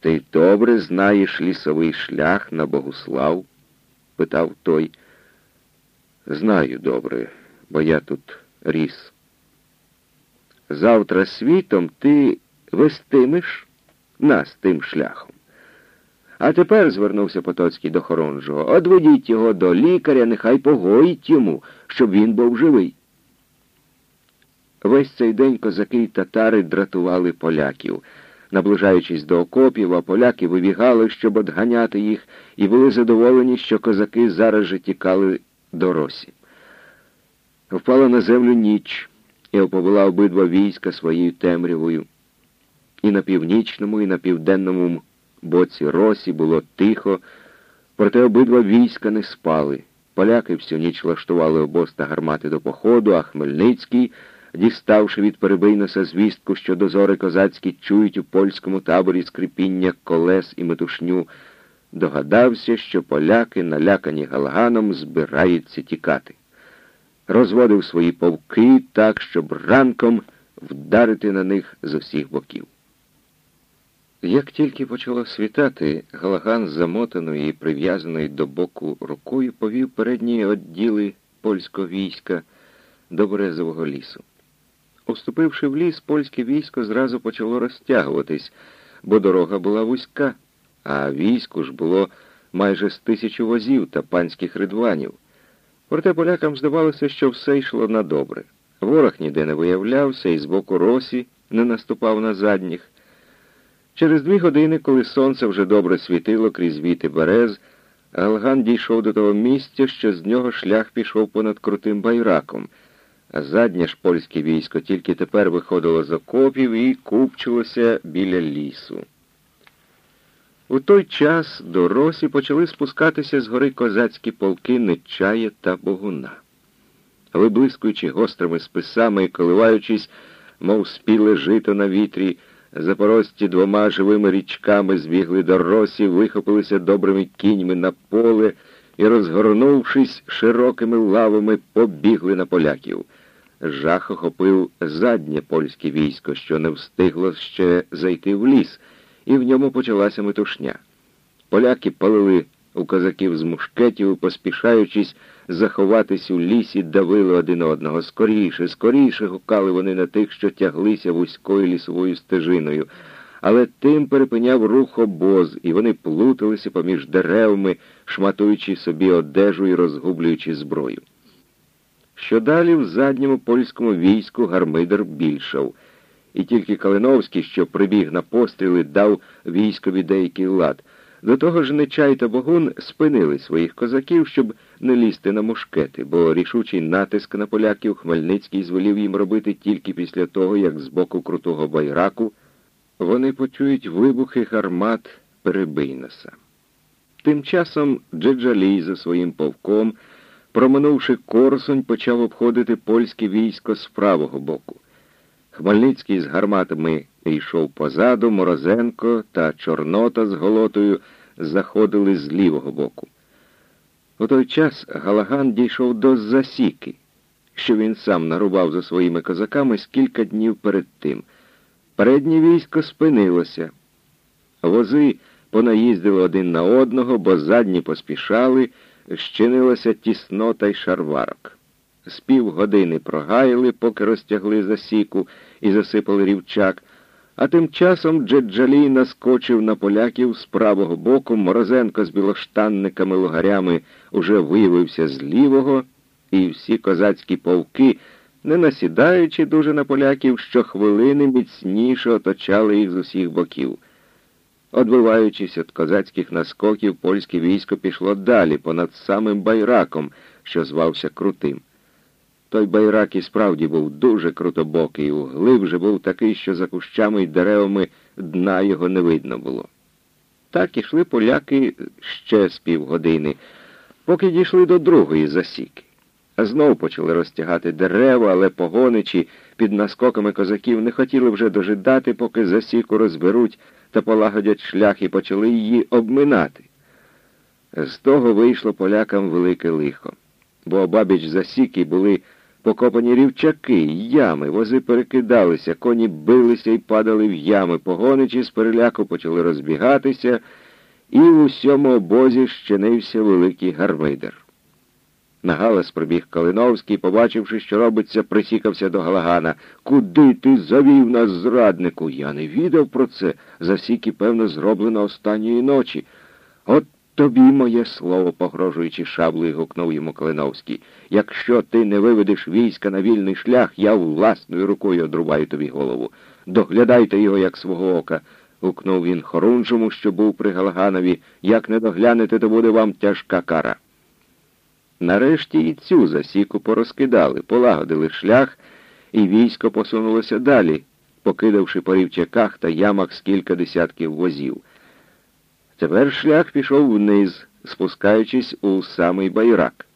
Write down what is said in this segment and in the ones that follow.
Ти добре знаєш лісовий шлях на Богуслав? питав той. Знаю добре, бо я тут ріс. Завтра світом ти вестимеш нас тим шляхом. А тепер, звернувся Потоцький до Хорунжого, одведіть його до лікаря, нехай погоїть йому, щоб він був живий. Весь цей день козаки й татари дратували поляків. Наближаючись до окопів, а поляки вибігали, щоб одганяти їх, і були задоволені, що козаки зараз же тікали до росі. Впала на землю ніч і оповела обидва війська своєю темрявою. І на північному, і на південному боці росі було тихо, проте обидва війська не спали. Поляки всю ніч влаштували обоз та гармати до походу, а Хмельницький діставши від Перебийноса звістку, що дозори козацькі чують у польському таборі скрипіння колес і метушню, догадався, що поляки, налякані галганом, збираються тікати. Розводив свої повки так, щоб ранком вдарити на них з усіх боків. Як тільки почало світати, Галаган, замотаною і прив'язаної до боку рукою, повів передні відділи польського війська до Березового лісу. Уступивши в ліс, польське військо зразу почало розтягуватись, бо дорога була вузька, а війську ж було майже з тисячу возів та панських ридванів. Проте полякам здавалося, що все йшло на добре. Ворог ніде не виявлявся і з боку росі не наступав на задніх. Через дві години, коли сонце вже добре світило крізь віти берез, Галган дійшов до того місця, що з нього шлях пішов понад крутим байраком — а заднє ж польське військо тільки тепер виходило з окопів і купчилося біля лісу. У той час до Росі почали спускатися з гори козацькі полки Нечая та Богуна. Виблискуючи гострими списами і коливаючись, мов спіле жито на вітрі, запорожці двома живими річками збігли до Росі, вихопилися добрими кіньми на поле і, розгорнувшись широкими лавами, побігли на поляків жах охопив заднє польське військо, що не встигло ще зайти в ліс, і в ньому почалася метушня. Поляки палили у козаків з мушкетів, поспішаючись заховатись у лісі, давили один одного. Скоріше, скоріше гукали вони на тих, що тяглися вузькою лісовою стежиною. Але тим перепиняв рух обоз, і вони плуталися поміж деревами, шматуючи собі одежу і розгублюючи зброю що далі в задньому польському війську гармидер більшав, і тільки Калиновський, що прибіг на постріли, дав військові деякий лад. До того ж Нечай та Богун спинили своїх козаків, щоб не лізти на мушкети, бо рішучий натиск на поляків Хмельницький звелів їм робити тільки після того, як з боку крутого байраку вони почують вибухи гармат Перебийноса. Тим часом Джеджалій за своїм повком Проминувши Корсунь, почав обходити польське військо з правого боку. Хмельницький з гарматами йшов позаду, Морозенко та Чорнота з голотою заходили з лівого боку. У той час Галаган дійшов до засіки, що він сам нарубав за своїми козаками з кілька днів перед тим. Переднє військо спинилося. Вози понаїздили один на одного, бо задні поспішали щинилася тіснота й шарварок. З півгодини прогаяли, поки розтягли засіку і засипали рівчак, а тим часом Джеджалій наскочив на поляків з правого боку, Морозенко з білоштанниками лугарями уже виявився з лівого, і всі козацькі повки, не насідаючи дуже на поляків, щохвилини міцніше оточали їх з усіх боків. Одбиваючись від козацьких наскоків, польське військо пішло далі, понад самим байраком, що звався Крутим. Той байрак і справді був дуже крутобокий, углиб же був такий, що за кущами й деревами дна його не видно було. Так ішли поляки ще з півгодини, поки дійшли до другої засіки. А знов почали розтягати дерева, але погоничі під наскоками козаків не хотіли вже дожидати, поки засіку розберуть та полагодять шлях і почали її обминати. З того вийшло полякам велике лихо, бо обабіч засіки були покопані рівчаки, ями, вози перекидалися, коні билися і падали в ями, погоничі з переляку почали розбігатися, і в усьому обозі щинився великий гармидер. На галас прибіг Калиновський, побачивши, що робиться, присікався до Галагана. Куди ти завів нас, зраднику? Я не відав про це. Засіки, певно, зроблено останньої ночі. От тобі моє слово, погрожуючи шаблею, гукнув йому Калиновський. Якщо ти не виведеш війська на вільний шлях, я власною рукою одрубаю тобі голову. Доглядайте його, як свого ока. гукнув він Хорунжому, що був при Галаганові. Як не доглянете, то буде вам тяжка кара. Нарешті і цю засіку порозкидали, полагодили шлях, і військо посунулося далі, покидавши по рівчаках та ямах з десятків возів. Тепер шлях пішов вниз, спускаючись у самий байрак.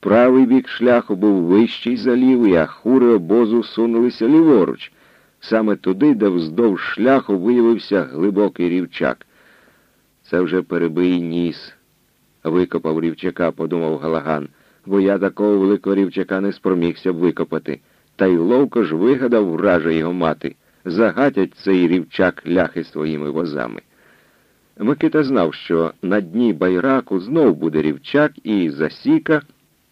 Правий бік шляху був вищий за лівий, а хури обозу сунулися ліворуч, саме туди, де вздовж шляху виявився глибокий рівчак. Це вже перебий ніс викопав рівчака, подумав Галаган, бо я такого великого рівчака не спромігся б викопати. Та й ловко ж вигадав враже його мати. Загатять цей рівчак ляхи своїми возами. Микита знав, що на дні байраку знов буде рівчак і засіка,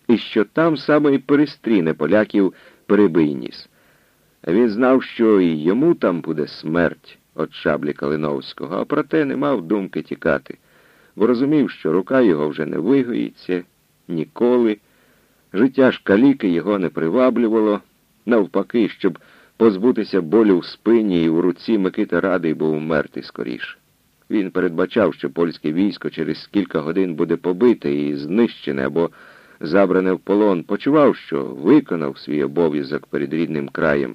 і що там саме і перестріне поляків перебийніс. Він знав, що і йому там буде смерть від шаблі Калиновського, а проте не мав думки тікати бо розумів, що рука його вже не вигоїться ніколи. Життя ж каліки його не приваблювало, навпаки, щоб позбутися болю в спині і в руці Микита радий був умерти скоріше. Він передбачав, що польське військо через кілька годин буде побите і знищене або забране в полон, почував, що виконав свій обов'язок перед рідним краєм,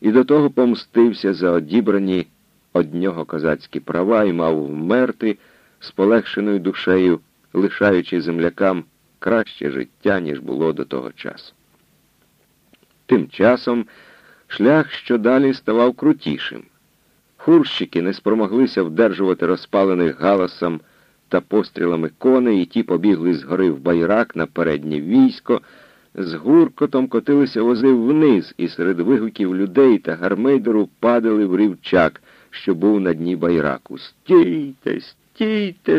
і до того помстився за одібрані од нього козацькі права і мав вмерти з полегшеною душею, лишаючи землякам краще життя, ніж було до того часу. Тим часом шлях щодалі ставав крутішим. Хурщики не спромоглися вдержувати розпалених галасом та пострілами коней, і ті побігли згори в байрак на переднє військо, з гуркотом котилися вози вниз, і серед вигуків людей та гармейдеру падали в рівчак, що був на дні байраку. Стійте, стійте,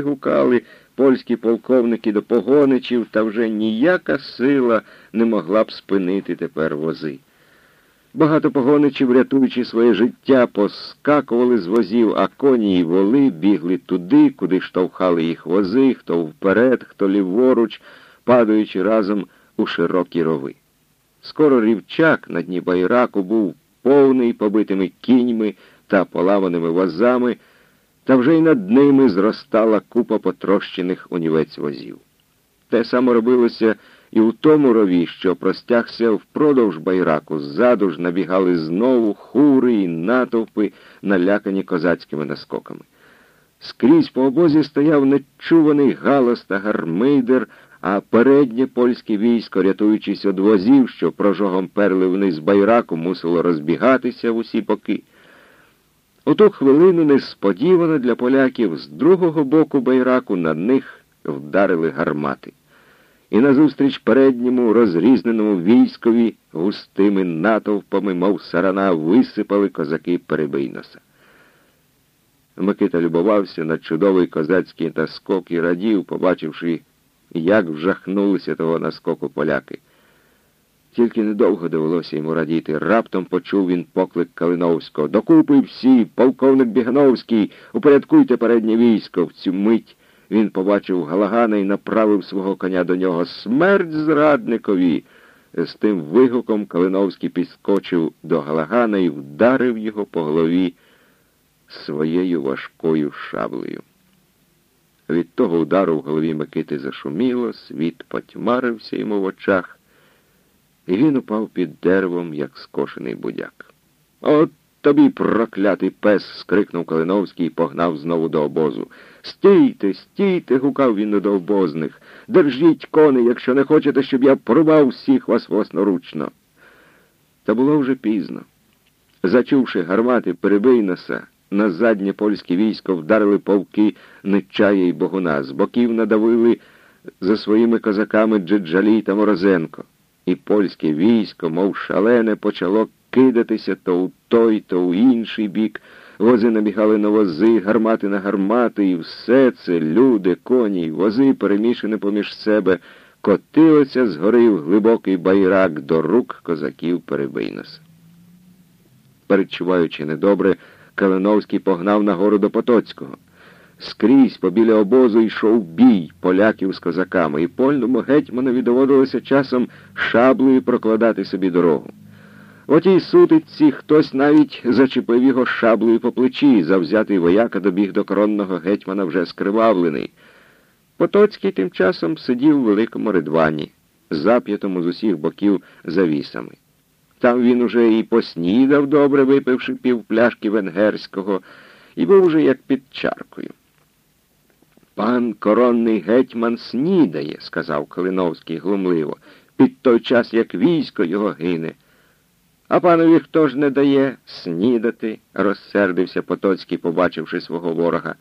гукали польські полковники до погоничів, та вже ніяка сила не могла б спинити тепер вози. Багато погоничів, рятуючи своє життя, поскакували з возів, а коні й воли бігли туди, куди штовхали їх вози, хто вперед, хто ліворуч, падаючи разом у широкі рови. Скоро рівчак на дні байраку був повний побитими кіньми та поламаними возами та вже й над ними зростала купа потрощених унівець возів. Те саме робилося і у тому рові, що простягся впродовж байраку, ззаду ж набігали знову хури і натовпи, налякані козацькими наскоками. Скрізь по обозі стояв нечуваний галас та гармидер, а переднє польське військо, рятуючись од возів, що прожогом перли вниз байраку, мусило розбігатися в усі боки. У ту хвилину несподівано для поляків з другого боку байраку на них вдарили гармати. І назустріч передньому розрізненому військові густими натовпами, мов сарана, висипали козаки Перебийноса. Микита любувався на чудовий козацький наскок і радів, побачивши, як вжахнулися того наскоку поляки. Тільки недовго довелося йому радіти. Раптом почув він поклик Калиновського. Докупи всі, полковник Бігановський, упорядкуйте переднє військо. В цю мить він побачив Галагана і направив свого коня до нього. Смерть зрадникові. З тим вигуком Калиновський підскочив до Галагана і вдарив його по голові своєю важкою шаблею. Від того удару в голові Микити зашуміло, світ потьмарився йому в очах і він упав під деревом, як скошений будяк. От тобі, проклятий пес, скрикнув Калиновський і погнав знову до обозу. Стійте, стійте, гукав він до обозних. Держіть коней, якщо не хочете, щоб я порвав всіх вас власноручно. Та було вже пізно. Зачувши гармати Перебийноса, на заднє польське військо вдарили полки Нечая і Богуна, з боків надавили за своїми козаками Джеджалі та Морозенко. І польське військо, мов шалене, почало кидатися то у той, то у інший бік. Вози набігали на вози, гармати на гармати, і все це люди, коні вози, перемішані поміж себе, котилося згори в глибокий байрак до рук козаків Перебийноса. Передчуваючи недобре, Калиновський погнав нагору до Потоцького. Скрізь побіля обозу йшов бій поляків з козаками, і польному гетьманові доводилося часом шаблею прокладати собі дорогу. Отій сутичці хтось навіть зачепив його шаблею по плечі, завзятий вояка добіг до коронного гетьмана вже скривавлений. Потоцький тим часом сидів у великому ридвані, зап'ятому з усіх боків завісами. Там він уже і поснідав, добре випивши півпляшки венгерського, і був уже як під чаркою. Пан коронний гетьман снідає, сказав Калиновський глумливо, під той час, як військо його гине. А панові хто ж не дає снідати, розсердився Потоцький, побачивши свого ворога.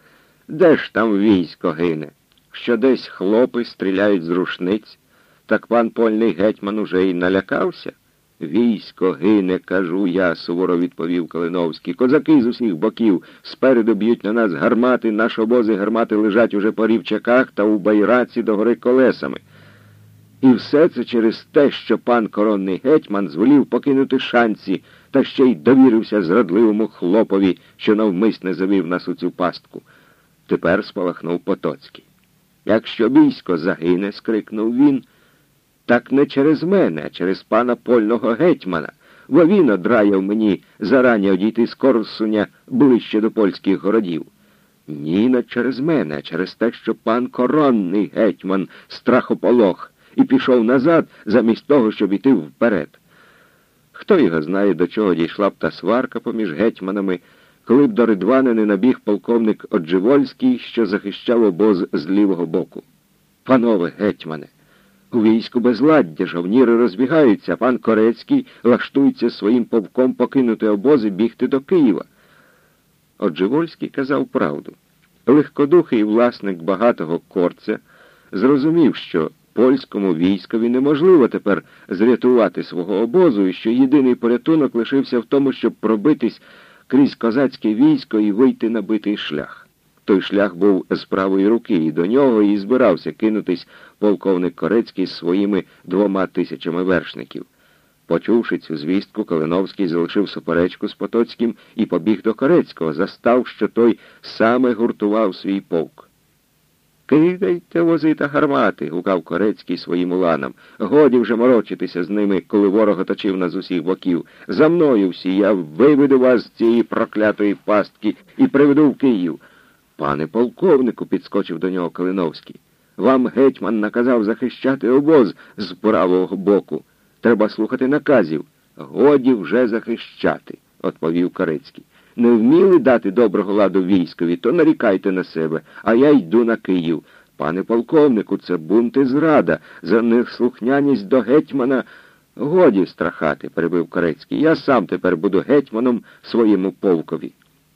Де ж там військо гине? Що десь хлопи стріляють з рушниць, так пан польний гетьман уже й налякався. Військо гине, кажу я, суворо відповів Калиновський. Козаки з усіх боків спереду б'ють на нас гармати, наші обози гармати лежать уже по рівчаках та у байраці догори колесами. І все це через те, що пан коронний гетьман звелів покинути шанці та ще й довірився зрадливому хлопові, що навмисне завів нас у цю пастку. Тепер спалахнув Потоцький. Якщо військо загине, скрикнув він, так не через мене, а через пана польного гетьмана, бо він одраяв мені зарані одійти з Корсуня ближче до польських городів. Ні, не через мене, а через те, що пан коронний гетьман страхополох і пішов назад, замість того, щоб іти вперед. Хто його знає, до чого дійшла б та сварка поміж гетьманами, коли б до Ридвана не набіг полковник Одживольський, що захищав обоз з лівого боку. Панове гетьмане, у війську безладдя жовніри розбігаються, пан Корецький лаштується своїм повком покинути обози бігти до Києва. Одживольський казав правду. Легкодухий власник багатого корця зрозумів, що польському військові неможливо тепер зрятувати свого обозу і що єдиний порятунок лишився в тому, щоб пробитись крізь козацьке військо і вийти на битий шлях. Той шлях був з правої руки, і до нього і збирався кинутись полковник Корецький з своїми двома тисячами вершників. Почувши цю звістку, Калиновський залишив суперечку з Потоцьким і побіг до Корецького, застав, що той саме гуртував свій полк. Кидайте вози та гармати, гукав Корецький своїм уланам. Годі вже морочитися з ними, коли ворог оточив нас з усіх боків. За мною всі я виведу вас з цієї проклятої пастки і приведу в Київ. Пане полковнику, підскочив до нього Калиновський. Вам гетьман наказав захищати обоз з правого боку. Треба слухати наказів. Годі вже захищати, відповів Корецький не вміли дати доброго ладу військові, то нарікайте на себе, а я йду на Київ. Пане полковнику, це бунт і зрада, за неслухняність до гетьмана. Годі страхати, перебив Корецький. Я сам тепер буду гетьманом своєму полкові.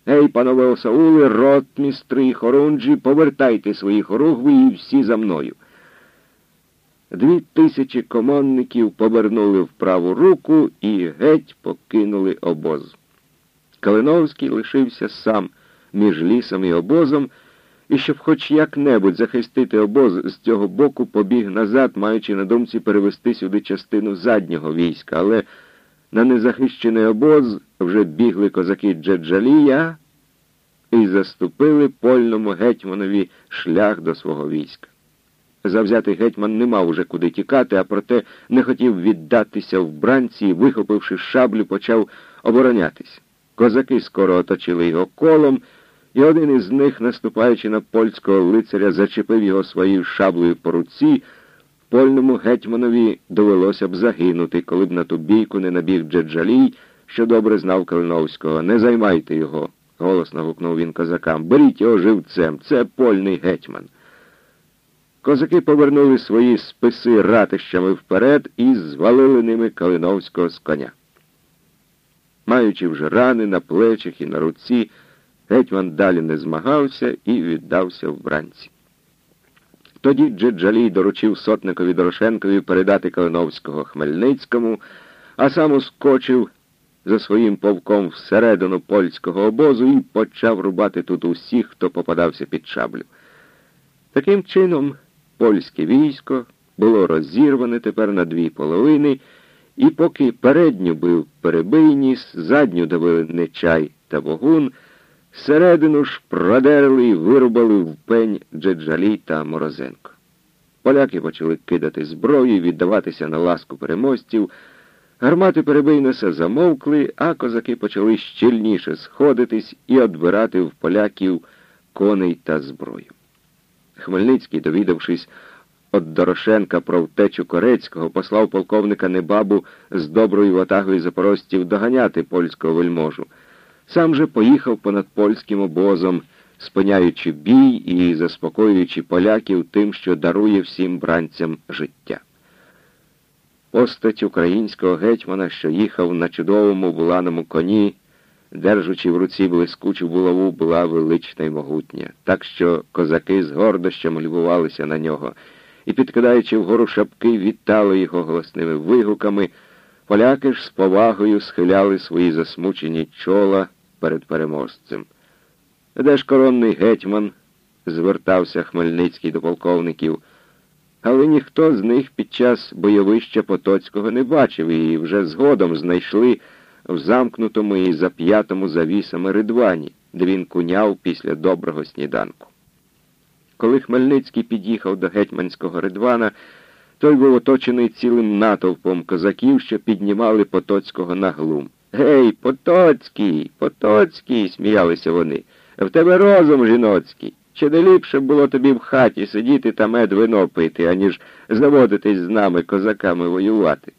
Ей, панове осаули, ротмістри і хорунджі, повертайте свої хоругви і всі за мною. Дві тисячі комонників повернули в праву руку і геть покинули обоз. Калиновський лишився сам між лісом і обозом, і щоб хоч як-небудь захистити обоз з цього боку, побіг назад, маючи на думці перевести сюди частину заднього війська, але на незахищений обоз вже бігли козаки Джеджалія і заступили польному гетьманові шлях до свого війська. Завзятий гетьман не мав уже куди тікати, а проте не хотів віддатися в бранці і, вихопивши шаблю, почав оборонятись. Козаки скоро оточили його колом, і один із них, наступаючи на польського лицаря, зачепив його своєю шаблею по руці. Польному гетьманові довелося б загинути, коли б на ту бійку не набіг Джеджалій, що добре знав Калиновського. Не займайте його, голосно гукнув він козакам. Беріть його живцем, це польний гетьман. Козаки повернули свої списи ратищами вперед і звалили ними Калиновського з коня. Маючи вже рани на плечах і на руці, гетьман далі не змагався і віддався вбранці. Тоді Джеджалій доручив сотникові Дорошенкові передати Калиновського Хмельницькому, а сам ускочив за своїм полком всередину польського обозу і почав рубати тут усіх, хто попадався під шаблю. Таким чином, польське військо було розірване тепер на дві половини, і поки передню бив перебийніс, задню давили нечай та вогун, середину ж продерли і вирубали в пень Джеджалі та Морозенко. Поляки почали кидати зброю і віддаватися на ласку переможців. Гармати перебийнеса замовкли, а козаки почали щільніше сходитись і одбирати в поляків коней та зброю. Хмельницький, довідавшись від Дорошенка про втечу Корецького, послав полковника Небабу з доброю ватагою запорожців доганяти польського вельможу. Сам же поїхав понад польським обозом, спиняючи бій і заспокоюючи поляків тим, що дарує всім бранцям життя. Постать українського гетьмана, що їхав на чудовому буланому коні, держучи в руці блискучу булаву, була велична й могутня, так що козаки з гордощами любувалися на нього. І, підкидаючи вгору шапки, вітали його голосними вигуками, поляки ж з повагою схиляли свої засмучені чола перед переможцем. Де ж коронний гетьман? звертався Хмельницький до полковників але ніхто з них під час бойовища Потоцького не бачив і вже згодом знайшли в замкнутому і зап'ятому завісами ридвані, де він куняв після доброго сніданку. Коли Хмельницький під'їхав до гетьманського ридвана, той був оточений цілим натовпом козаків, що піднімали Потоцького на глум. Гей, Потоцький, Потоцький, сміялися вони. В тебе розум жіноцький. Чи не ліпше було тобі в хаті сидіти та мед вино пити, аніж заводитись з нами, козаками, воювати?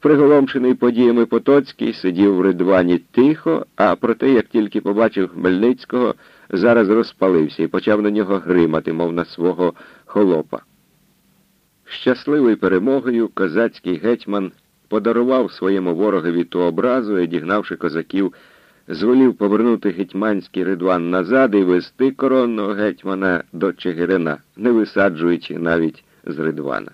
Приголомшений подіями Потоцький сидів в ридвані тихо, а проте, як тільки побачив Хмельницького, зараз розпалився і почав на нього гримати, мов на свого холопа. Щасливий перемогою козацький гетьман подарував своєму ворогові ту образу, і, дігнавши козаків, зволів повернути гетьманський ридван назад і вести коронного гетьмана до Чигирина, не висаджуючи навіть з ридвана.